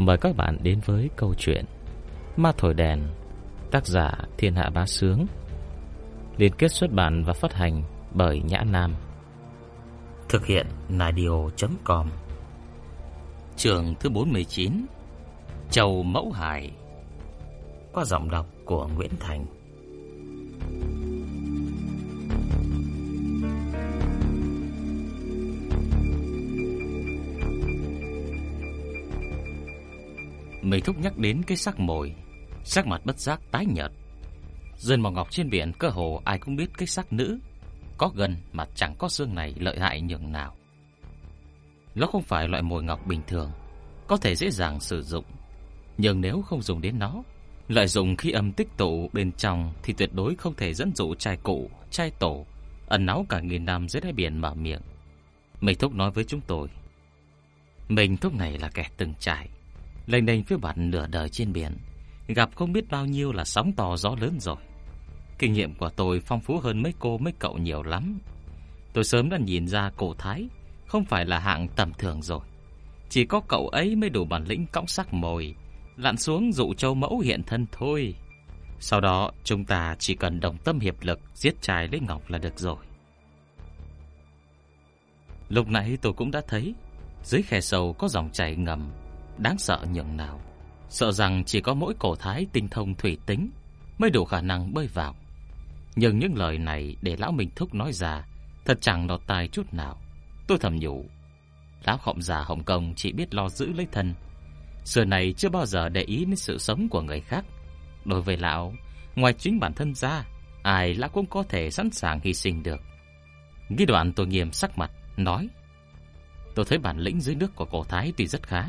Mời các bạn đến với câu chuyện Ma Thổi Đèn Tác giả Thiên Hạ Bá Sướng Liên kết xuất bản và phát hành bởi Nhã Nam. Thực hiện Nadio.com Trường thứ 49 Châu Mẫu Hải Qua giọng đọc của Nguyễn Thành Mình thúc nhắc đến cái sắc mồi, Sắc mặt bất giác tái nhợt. Dân màu ngọc trên biển, cơ hồ ai cũng biết cái sắc nữ Có gần mà chẳng có xương này lợi hại nhường nào. Nó không phải loại mồi ngọc bình thường, Có thể dễ dàng sử dụng, Nhưng nếu không dùng đến nó, Lợi dụng khi âm tích tụ bên trong Thì tuyệt đối không thể dẫn dụ trai cụ, Trai tổ, Ẩn náu cả nghìn năm dưới đáy biển mở miệng. Mình thúc nói với chúng tôi, Mình thúc này là kẻ từng trải lênh đênh phía bản nửa đời trên biển, gặp không biết bao nhiêu là sóng to gió lớn rồi. Kinh nghiệm của tôi phong phú hơn mấy cô mấy cậu nhiều lắm. Tôi sớm đã nhìn ra cổ thái không phải là hạng tầm thường rồi. Chỉ có cậu ấy mới đủ bản lĩnh cõng sắc mồi, lặn xuống dụ châu mẫu hiện thân thôi. Sau đó chúng ta chỉ cần đồng tâm hiệp lực giết trai lấy ngọc là được rồi. Lúc nãy tôi cũng đã thấy dưới khe sầu có dòng chảy ngầm đáng sợ nhường nào. Sợ rằng chỉ có mỗi cổ thái tinh thông thủy tính mới đủ khả năng bơi vào. Nhưng những lời này để lão Minh Thúc nói ra thật chẳng lọt tai chút nào. Tôi thầm nhủ, lão khổng già Hồng Kông chỉ biết lo giữ lấy thân. Xưa này chưa bao giờ để ý đến sự sống của người khác. Đối với lão, ngoài chính bản thân ra, ai lão cũng có thể sẵn sàng hy sinh được. Ghi đoạn tôi nghiêm sắc mặt, nói Tôi thấy bản lĩnh dưới nước của cổ thái tuy rất khá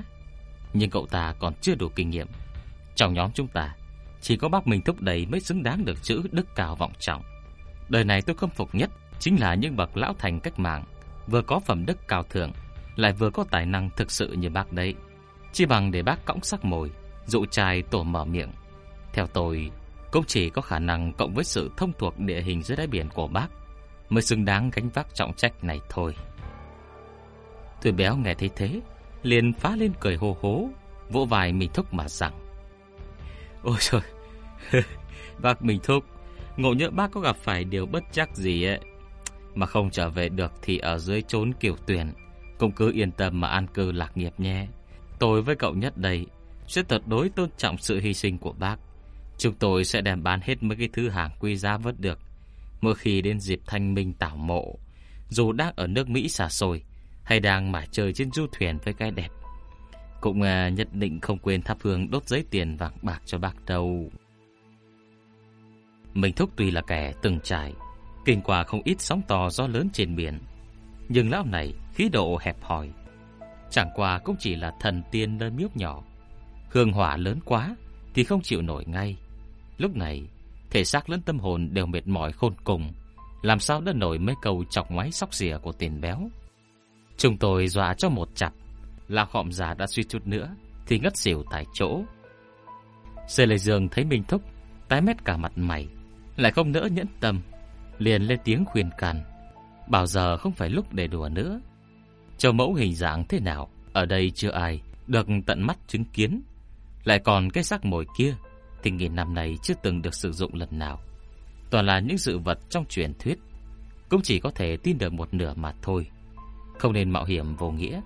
nhưng cậu ta còn chưa đủ kinh nghiệm. Trong nhóm chúng ta, chỉ có bác mình thúc đẩy mới xứng đáng được chữ đức cao vọng trọng. Đời này tôi khâm phục nhất chính là những bậc lão thành cách mạng, vừa có phẩm đức cao thượng, lại vừa có tài năng thực sự như bác đấy. Chỉ bằng để bác cõng sắc mồi, dụ trai tổ mở miệng. Theo tôi, cũng chỉ có khả năng cộng với sự thông thuộc địa hình dưới đáy biển của bác mới xứng đáng gánh vác trọng trách này thôi. tôi béo nghe thấy thế, liền phá lên cười hô hố, vỗ vai mình Thúc mà rằng. Ôi trời, bác mình Thúc, ngộ nhỡ bác có gặp phải điều bất chắc gì ấy, mà không trở về được thì ở dưới trốn kiểu tuyển, cũng cứ yên tâm mà an cư lạc nghiệp nhé. Tôi với cậu nhất đây sẽ tuyệt đối tôn trọng sự hy sinh của bác. Chúng tôi sẽ đem bán hết mấy cái thứ hàng quý giá vớt được. Mỗi khi đến dịp thanh minh tảo mộ, dù đang ở nước Mỹ xa xôi, hay đang mải chơi trên du thuyền với cái đẹp. Cũng à, nhất định không quên thắp hương đốt giấy tiền vàng bạc cho bác đâu. Mình thúc tuy là kẻ từng trải, kinh qua không ít sóng to gió lớn trên biển, nhưng lão này khí độ hẹp hòi. Chẳng qua cũng chỉ là thần tiên nơi miếu nhỏ. Hương hỏa lớn quá thì không chịu nổi ngay. Lúc này, thể xác lẫn tâm hồn đều mệt mỏi khôn cùng, làm sao đã nổi mấy câu chọc ngoáy sóc rìa của tiền béo. Chúng tôi dọa cho một chặp. Là khọm già đã suy chút nữa, Thì ngất xỉu tại chỗ. Sê lệ giường thấy Minh Thúc, Tái mét cả mặt mày, Lại không nỡ nhẫn tâm, Liền lên tiếng khuyên can. Bảo giờ không phải lúc để đùa nữa. Cho mẫu hình dạng thế nào, Ở đây chưa ai được tận mắt chứng kiến. Lại còn cái xác mồi kia, Thì nghìn năm này chưa từng được sử dụng lần nào. Toàn là những sự vật trong truyền thuyết, Cũng chỉ có thể tin được một nửa mà thôi không nên mạo hiểm vô nghĩa.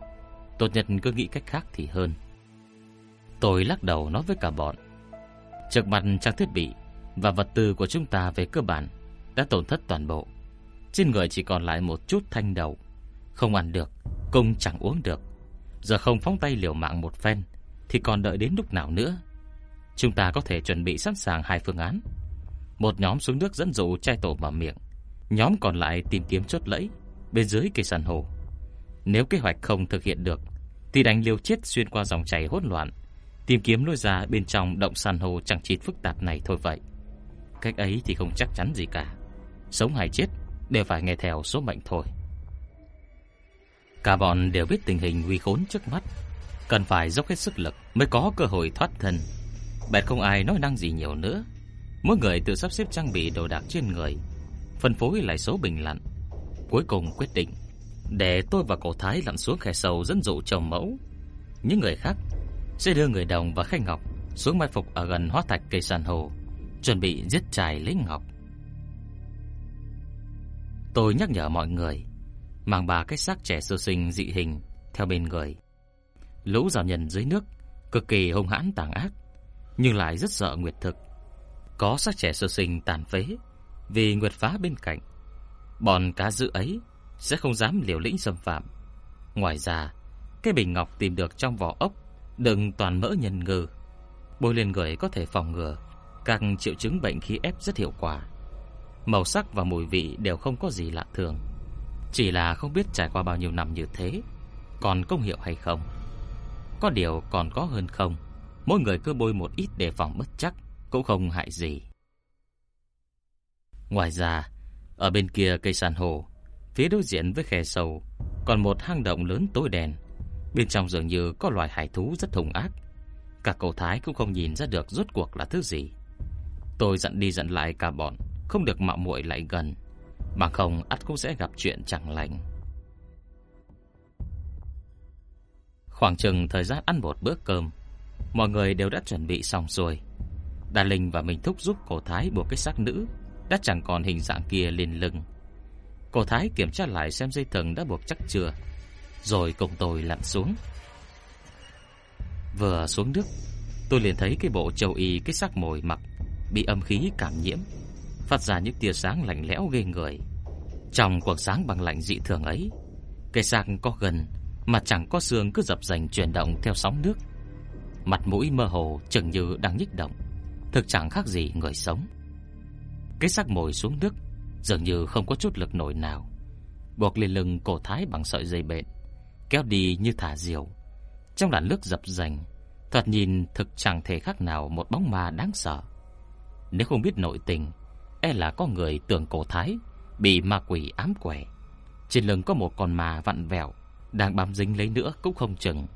Tốt nhất cứ nghĩ cách khác thì hơn. Tôi lắc đầu nói với cả bọn. Trực mặt trang thiết bị Và vật tư của chúng ta về cơ bản Đã tổn thất toàn bộ. Trên người chỉ còn lại một chút thanh đầu Không ăn được, cũng chẳng uống được. Giờ không phóng tay liều mạng một phen, Thì còn đợi đến lúc nào nữa? Chúng ta có thể chuẩn bị sẵn sàng hai phương án. Một nhóm xuống nước dẫn dụ trai tổ vào miệng. Nhóm còn lại tìm kiếm chốt lẫy Bên dưới cây sàn hồ nếu kế hoạch không thực hiện được, Thì đánh liều chết xuyên qua dòng chảy hỗn loạn, Tìm kiếm lối ra bên trong động san hô chẳng chịt phức tạp này thôi vậy. Cách ấy thì không chắc chắn gì cả. Sống hay chết Đều phải nghe theo số mệnh thôi. Cả bọn đều biết tình hình nguy khốn trước mắt. Cần phải dốc hết sức lực Mới có cơ hội thoát thân. Bẹt không ai nói năng gì nhiều nữa. Mỗi người tự sắp xếp trang bị đồ đạc trên người, Phân phối lại số bình lặn, Cuối cùng quyết định để tôi và cổ thái lặn xuống khe sâu dẫn dụ chồng mẫu. Những người khác sẽ đưa người đồng và khách ngọc xuống mai phục ở gần hóa thạch cây san hô, chuẩn bị giết chài lấy ngọc. Tôi nhắc nhở mọi người mang ba cái xác trẻ sơ sinh dị hình theo bên người. Lũ giảo nhân dưới nước cực kỳ hung hãn tàn ác, nhưng lại rất sợ nguyệt thực. Có xác trẻ sơ sinh tàn phế vì nguyệt phá bên cạnh. Bọn cá dữ ấy sẽ không dám liều lĩnh xâm phạm. Ngoài ra, cái bình ngọc tìm được trong vỏ ốc đựng toàn mỡ nhân ngư, bôi lên người có thể phòng ngừa các triệu chứng bệnh khí ép rất hiệu quả. Màu sắc và mùi vị đều không có gì lạ thường, chỉ là không biết trải qua bao nhiêu năm như thế, còn công hiệu hay không. Có điều còn có hơn không, mỗi người cứ bôi một ít để phòng bất chắc cũng không hại gì. Ngoài ra, ở bên kia cây san hô, phía đối diện với khe sâu, còn một hang động lớn tối đen. Bên trong dường như có loài hải thú rất hung ác. Cả cậu Thái cũng không nhìn ra được rốt cuộc là thứ gì. Tôi dặn đi dặn lại cả bọn, không được mạo muội lại gần, bằng không ắt cũng sẽ gặp chuyện chẳng lành. Khoảng chừng thời gian ăn một bữa cơm, mọi người đều đã chuẩn bị xong rồi. Đà Linh và mình thúc giúp cổ Thái buộc cái xác nữ đã chẳng còn hình dạng kia lên lưng. Cô Thái kiểm tra lại xem dây thừng đã buộc chắc chưa, rồi cùng tôi lặn xuống. Vừa xuống nước, tôi liền thấy cái bộ châu y cái xác mồi mặc bị âm khí cảm nhiễm, phát ra những tia sáng lạnh lẽo ghê người. Trong quầng sáng bằng lạnh dị thường ấy, cái xác có gần mà chẳng có xương cứ dập dành chuyển động theo sóng nước. Mặt mũi mơ hồ chừng như đang nhích động, thực chẳng khác gì người sống. Cái xác mồi xuống nước dường như không có chút lực nổi nào, buộc lên lưng cổ thái bằng sợi dây bện, kéo đi như thả diều. Trong làn nước dập dành, thoạt nhìn thực chẳng thể khác nào một bóng ma đáng sợ. Nếu không biết nội tình, e là có người tưởng cổ thái bị ma quỷ ám quẻ. Trên lưng có một con ma vặn vẹo đang bám dính lấy nữa cũng không chừng.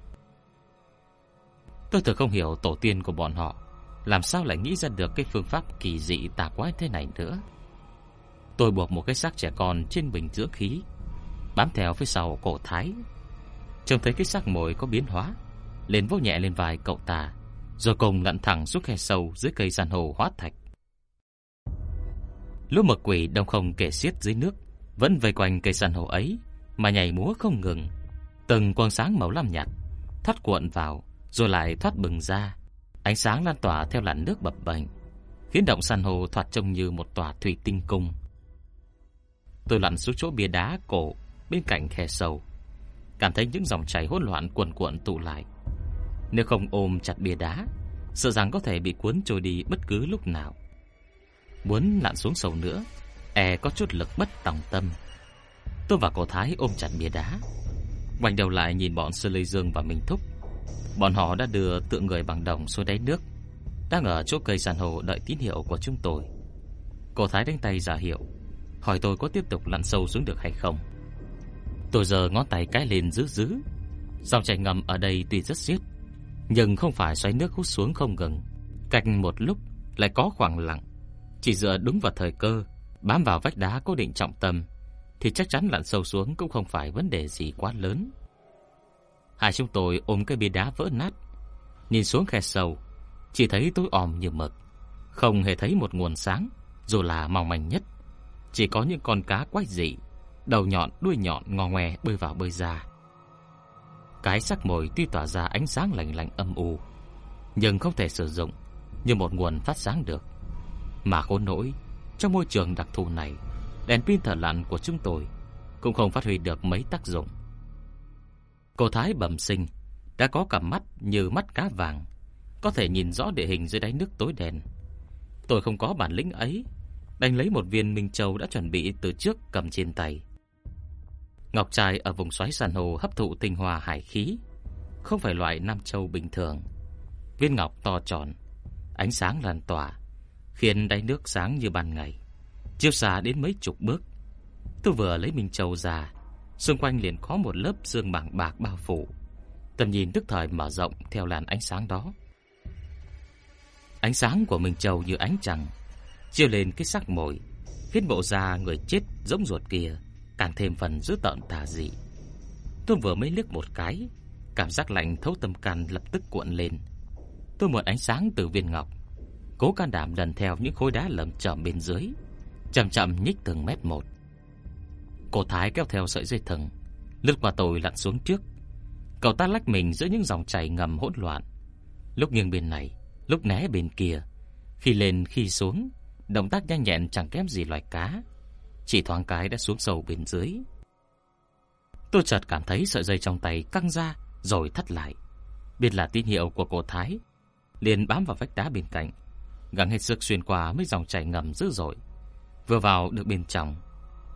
Tôi thực không hiểu tổ tiên của bọn họ làm sao lại nghĩ ra được cái phương pháp kỳ dị tà quái thế này nữa. Tôi buộc một cái xác trẻ con trên bình dưỡng khí, bám theo phía sau cổ thái. Trông thấy cái xác mồi có biến hóa, lên vỗ nhẹ lên vai cậu ta, rồi cùng lặn thẳng xuống khe sâu dưới cây san hô hóa thạch. Lũ mực quỷ đông không kể xiết dưới nước, vẫn vây quanh cây san hô ấy mà nhảy múa không ngừng. Từng quang sáng màu lam nhạt thoát cuộn vào, rồi lại thoát bừng ra. Ánh sáng lan tỏa theo làn nước bập bềnh, khiến động san hô thoạt trông như một tòa thủy tinh cung. Tôi lặn xuống chỗ bia đá cổ bên cạnh khe sâu, cảm thấy những dòng chảy hỗn loạn cuồn cuộn tụ lại. Nếu không ôm chặt bia đá, sợ rằng có thể bị cuốn trôi đi bất cứ lúc nào. Muốn lặn xuống sâu nữa, e có chút lực bất tòng tâm. Tôi và cô Thái ôm chặt bia đá, quay đầu lại nhìn bọn Sơ Lê Dương và Minh Thúc. Bọn họ đã đưa tượng người bằng đồng xuống đáy nước, đang ở chỗ cây san hô đợi tín hiệu của chúng tôi. Cô Thái đánh tay giả hiệu, hỏi tôi có tiếp tục lặn sâu xuống được hay không. Tôi giờ ngón tay cái lên giữ giữ. Dòng chảy ngầm ở đây tuy rất xiết, nhưng không phải xoáy nước hút xuống không ngừng. Cách một lúc lại có khoảng lặng, chỉ dựa đúng vào thời cơ, bám vào vách đá cố định trọng tâm thì chắc chắn lặn sâu xuống cũng không phải vấn đề gì quá lớn. Hai chúng tôi ôm cái bia đá vỡ nát, nhìn xuống khe sâu, chỉ thấy tối om như mực, không hề thấy một nguồn sáng, dù là mỏng manh nhất, chỉ có những con cá quái dị, đầu nhọn, đuôi nhọn ngò ngoe bơi vào bơi ra. Cái sắc mồi tuy tỏa ra ánh sáng lạnh lạnh âm u, nhưng không thể sử dụng như một nguồn phát sáng được. Mà khốn nỗi, trong môi trường đặc thù này, đèn pin thở lặn của chúng tôi cũng không phát huy được mấy tác dụng. Cô Thái bẩm sinh đã có cặp mắt như mắt cá vàng, có thể nhìn rõ địa hình dưới đáy nước tối đen. Tôi không có bản lĩnh ấy, đành lấy một viên minh châu đã chuẩn bị từ trước cầm trên tay. Ngọc trai ở vùng xoáy san hô hấp thụ tinh hoa hải khí, không phải loại nam châu bình thường. Viên ngọc to tròn, ánh sáng lan tỏa, khiến đáy nước sáng như ban ngày, chiếu xa đến mấy chục bước. Tôi vừa lấy minh châu ra, xung quanh liền có một lớp sương mảng bạc bao phủ. Tầm nhìn tức thời mở rộng theo làn ánh sáng đó. Ánh sáng của Minh Châu như ánh trăng, chiêu lên cái sắc mồi, khiến bộ da người chết giống ruột kia càng thêm phần dữ tợn tà dị. Tôi vừa mới liếc một cái, Cảm giác lạnh thấu tâm can lập tức cuộn lên. Tôi mượn ánh sáng từ viên ngọc, cố can đảm lần theo những khối đá lởm chởm bên dưới, chậm chậm nhích từng mét một. Cô Thái kéo theo sợi dây thừng, lướt qua tôi lặn xuống trước. Cậu ta lách mình giữa những dòng chảy ngầm hỗn loạn, lúc nghiêng bên này, lúc né bên kia, khi lên khi xuống, động tác nhanh nhẹn chẳng kém gì loài cá, chỉ thoáng cái đã xuống sâu bên dưới. Tôi chợt cảm thấy sợi dây trong tay căng ra rồi thắt lại. Biết là tín hiệu của cô Thái, liền bám vào vách đá bên cạnh, gắng hết sức xuyên qua mấy dòng chảy ngầm dữ dội. Vừa vào được bên trong,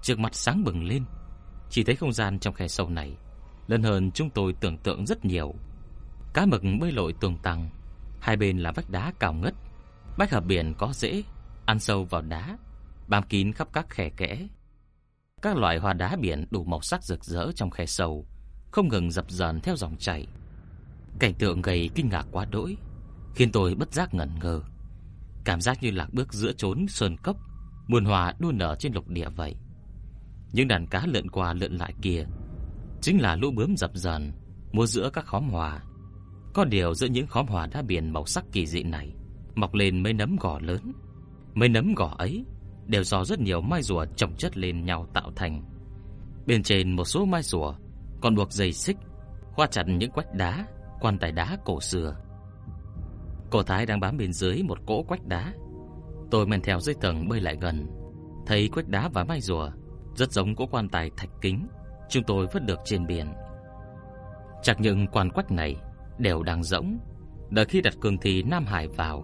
trước mặt sáng bừng lên, chỉ thấy không gian trong khe sâu này lớn hơn chúng tôi tưởng tượng rất nhiều. Cá mực bơi lội tường tăng, hai bên là vách đá cao ngất, bách hợp biển có rễ, ăn sâu vào đá, bám kín khắp các khe kẽ. Các loại hoa đá biển đủ màu sắc rực rỡ trong khe sâu, không ngừng dập dờn theo dòng chảy. Cảnh tượng gây kinh ngạc quá đỗi, khiến tôi bất giác ngẩn ngơ. Cảm giác như lạc bước giữa chốn sơn cốc, muôn hòa đua nở trên lục địa vậy. Những đàn cá lượn qua lượn lại kia chính là lũ bướm dập dờn mua giữa các khóm hoa. Có điều giữa những khóm hoa đá biển màu sắc kỳ dị này mọc lên mấy nấm gò lớn. Mấy nấm gò ấy đều do rất nhiều mai rùa chồng chất lên nhau tạo thành. Bên trên một số mai rùa còn buộc dây xích, khoa chặt những quách đá, quan tài đá cổ xưa. Cổ Thái đang bám bên dưới một cỗ quách đá. Tôi men theo dây tầng bơi lại gần, thấy quách đá và mai rùa rất giống cỗ quan tài thạch kính chúng tôi vớt được trên biển. Chắc những quan quách này đều đang rỗng, đợi khi đặt cường thi Nam Hải vào,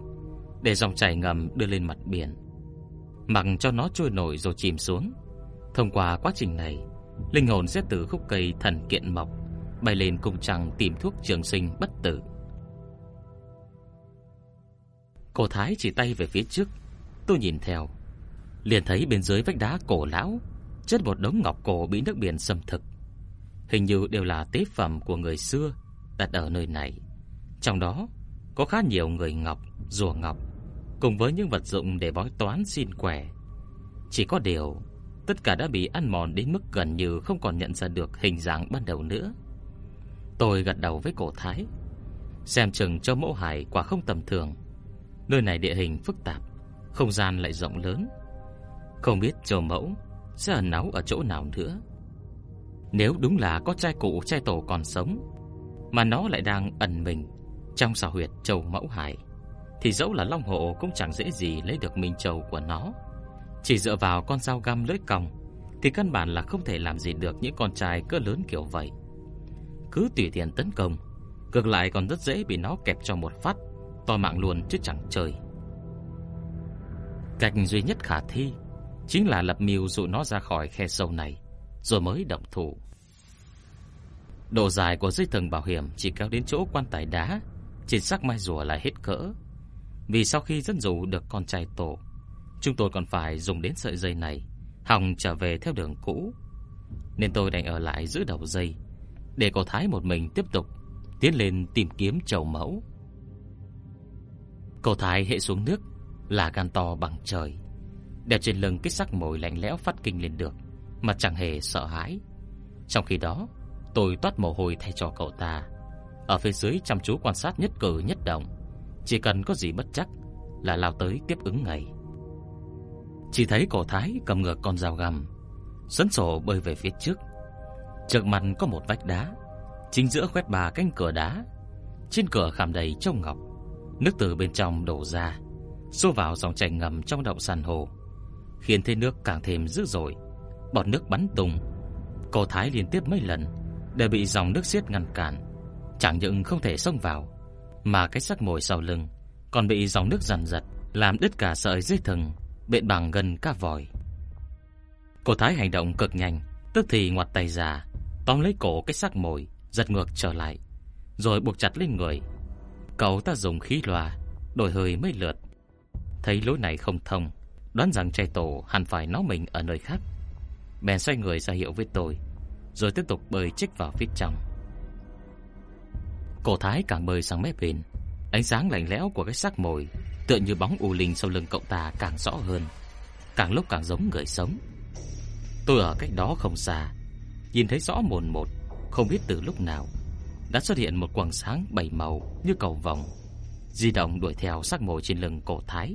để dòng chảy ngầm đưa lên mặt biển, mặc cho nó trôi nổi rồi chìm xuống. Thông qua quá trình này, linh hồn sẽ từ khúc cây thần kiện mọc, bay lên cung trăng tìm thuốc trường sinh bất tử. Cổ Thái chỉ tay về phía trước, tôi nhìn theo, liền thấy bên dưới vách đá cổ lão chất một đống ngọc cổ bị nước biển xâm thực. Hình như đều là tế phẩm của người xưa đặt ở nơi này. Trong đó có khá nhiều người ngọc, rùa ngọc, cùng với những vật dụng để bói toán xin quẻ. Chỉ có điều, tất cả đã bị ăn mòn đến mức gần như không còn nhận ra được hình dáng ban đầu nữa. Tôi gật đầu với cổ thái, xem chừng cho mẫu hải quả không tầm thường. Nơi này địa hình phức tạp, không gian lại rộng lớn. Không biết châu mẫu sẽ ẩn náu ở chỗ nào nữa. Nếu đúng là có trai cụ trai tổ còn sống, mà nó lại đang ẩn mình trong xào huyệt châu mẫu hải, thì dẫu là Long Hộ cũng chẳng dễ gì lấy được minh châu của nó. Chỉ dựa vào con dao găm lưỡi còng, thì căn bản là không thể làm gì được những con trai cỡ lớn kiểu vậy. Cứ tùy tiện tấn công, ngược lại còn rất dễ bị nó kẹp cho một phát, to mạng luôn chứ chẳng chơi. Cách duy nhất khả thi chính là lập mưu dụ nó ra khỏi khe sâu này, rồi mới động thủ. Độ dài của dây thừng bảo hiểm chỉ kéo đến chỗ quan tài đá, trên xác mai rùa là hết cỡ. Vì sau khi dẫn dụ được con trai tổ, chúng tôi còn phải dùng đến sợi dây này, hòng trở về theo đường cũ. Nên tôi đành ở lại giữ đầu dây, để cô Thái một mình tiếp tục tiến lên tìm kiếm chầu mẫu. Cô Thái hệ xuống nước là gan to bằng trời, đeo trên lưng cái sắc mồi lạnh lẽo phát kinh lên được, mà chẳng hề sợ hãi. Trong khi đó, tôi toát mồ hôi thay cho cậu ta. Ở phía dưới chăm chú quan sát nhất cử nhất động, chỉ cần có gì bất chắc là lao tới tiếp ứng ngay. Chỉ thấy cổ thái cầm ngược con dao găm, sấn sổ bơi về phía trước. Trước mặt có một vách đá, chính giữa khoét bà cánh cửa đá. Trên cửa khảm đầy châu ngọc, nước từ bên trong đổ ra, xô vào dòng chảy ngầm trong động sàn hồ khiến thế nước càng thêm dữ dội, bọt nước bắn tung. Cổ thái liên tiếp mấy lần đều bị dòng nước xiết ngăn cản, chẳng những không thể xông vào, mà cái xác mồi sau lưng còn bị dòng nước dằn giật làm đứt cả sợi dây thừng bện bằng gần cả vòi. Cổ thái hành động cực nhanh, tức thì ngoặt tay ra, tóm lấy cổ cái xác mồi, giật ngược trở lại, rồi buộc chặt lên người. Cậu ta dùng khí loa đổi hơi mấy lượt. Thấy lối này không thông, đoán rằng trai tổ hẳn phải nó mình ở nơi khác. Bèn xoay người ra hiệu với tôi, rồi tiếp tục bơi chích vào phía trong. Cổ thái càng bơi sang mép bên, ánh sáng lạnh lẽo của cái xác mồi tựa như bóng u linh sau lưng cậu ta càng rõ hơn, càng lúc càng giống người sống. Tôi ở cách đó không xa, nhìn thấy rõ mồn một, không biết từ lúc nào, đã xuất hiện một quầng sáng bảy màu như cầu vòng, di động đuổi theo sắc mồi trên lưng cổ thái.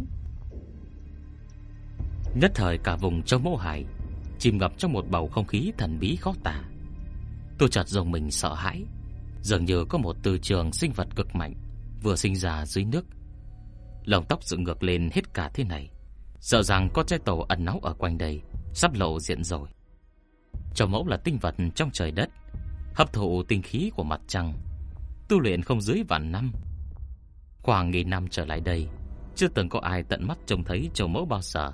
Nhất thời cả vùng Châu Mẫu Hải chìm ngập trong một bầu không khí thần bí khó tả. Tôi chợt dùng mình sợ hãi, dường như có một từ trường sinh vật cực mạnh vừa sinh ra dưới nước. Lông tóc dựng ngược lên hết cả thế này, sợ rằng có trái tổ ẩn náu ở quanh đây sắp lộ diện rồi. Châu Mẫu là tinh vật trong trời đất, hấp thụ tinh khí của mặt trăng, tu luyện không dưới vạn năm. Khoảng nghìn năm trở lại đây, chưa từng có ai tận mắt trông thấy châu mẫu bao giờ.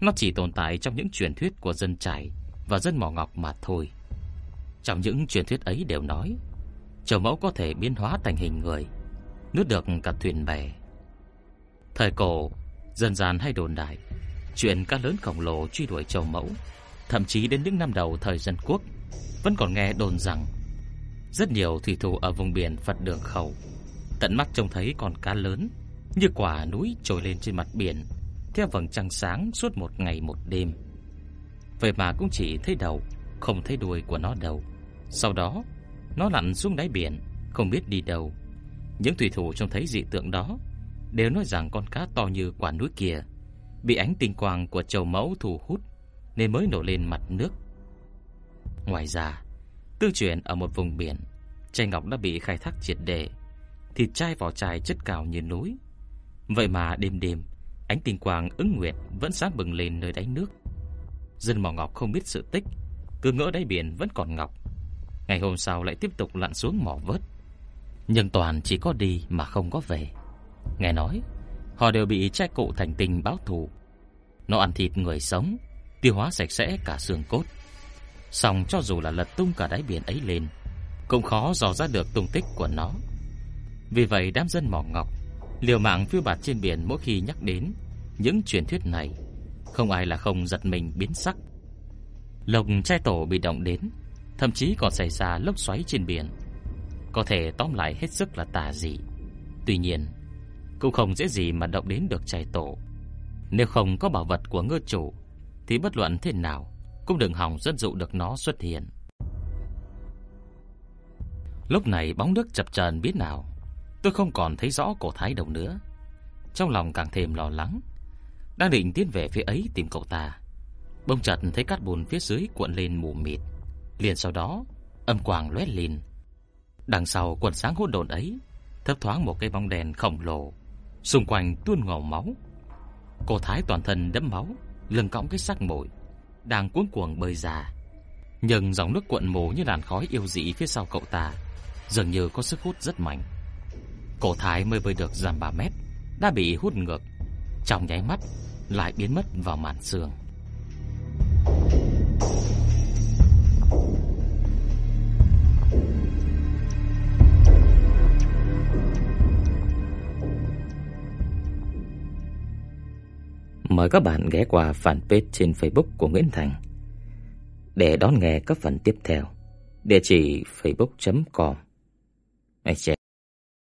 Nó chỉ tồn tại trong những truyền thuyết của dân trải và dân mỏ ngọc mà thôi. Trong những truyền thuyết ấy đều nói, châu mẫu có thể biến hóa thành hình người, nuốt được cả thuyền bè. Thời cổ, dân gian hay đồn đại, chuyện cá lớn khổng lồ truy đuổi châu mẫu, thậm chí đến những năm đầu thời dân quốc, vẫn còn nghe đồn rằng rất nhiều thủy thủ ở vùng biển Phật Đường Khẩu tận mắt trông thấy con cá lớn như quả núi trồi lên trên mặt biển theo vầng trăng sáng suốt một ngày một đêm. Vậy mà cũng chỉ thấy đầu, không thấy đuôi của nó đâu. Sau đó, nó lặn xuống đáy biển, không biết đi đâu. Những thủy thủ trông thấy dị tượng đó đều nói rằng con cá to như quả núi kia bị ánh tinh quang của châu mẫu thu hút nên mới nổi lên mặt nước. Ngoài ra, tư truyền ở một vùng biển, chai ngọc đã bị khai thác triệt để, thịt chai vỏ chai chất cao như núi. Vậy mà đêm đêm, ánh tinh quang ứng nguyệt vẫn sáng bừng lên nơi đáy nước. Dân mỏ ngọc không biết sự tích, cứ ngỡ đáy biển vẫn còn ngọc. Ngày hôm sau lại tiếp tục lặn xuống mỏ vớt. Nhưng toàn chỉ có đi mà không có về. Nghe nói, họ đều bị trai cụ thành tình báo thù. Nó ăn thịt người sống, tiêu hóa sạch sẽ cả xương cốt. Xong cho dù là lật tung cả đáy biển ấy lên, cũng khó dò ra được tung tích của nó. Vì vậy đám dân mỏ ngọc liều mạng phiêu bạt trên biển mỗi khi nhắc đến những truyền thuyết này, không ai là không giật mình biến sắc. Lồng trai tổ bị động đến, thậm chí còn xảy ra lốc xoáy trên biển. Có thể tóm lại hết sức là tà dị. Tuy nhiên, cũng không dễ gì mà động đến được trại tổ. Nếu không có bảo vật của ngư chủ, thì bất luận thế nào cũng đừng hòng dẫn dụ được nó xuất hiện. Lúc này bóng nước chập chờn biết nào, tôi không còn thấy rõ cổ thái đâu nữa. Trong lòng càng thêm lo lắng, đang định tiến về phía ấy tìm cậu ta. bông chợt thấy cát bùn phía dưới cuộn lên mù mịt, liền sau đó âm quang lóe lên. Đằng sau quần sáng hỗn độn ấy, thấp thoáng một cái bóng đèn khổng lồ, xung quanh tuôn ngầu máu. Cô thái toàn thân đẫm máu, lưng cõng cái xác mồi, đang cuống cuồng bơi ra. Nhưng dòng nước cuộn mù như làn khói yêu dị phía sau cậu ta, dường như có sức hút rất mạnh. Cổ thái mới bơi được giảm 3 mét, đã bị hút ngược, trong nháy mắt lại biến mất vào màn sương. Mời các bạn ghé qua fanpage trên Facebook của Nguyễn Thành để đón nghe các phần tiếp theo. Địa chỉ facebook.com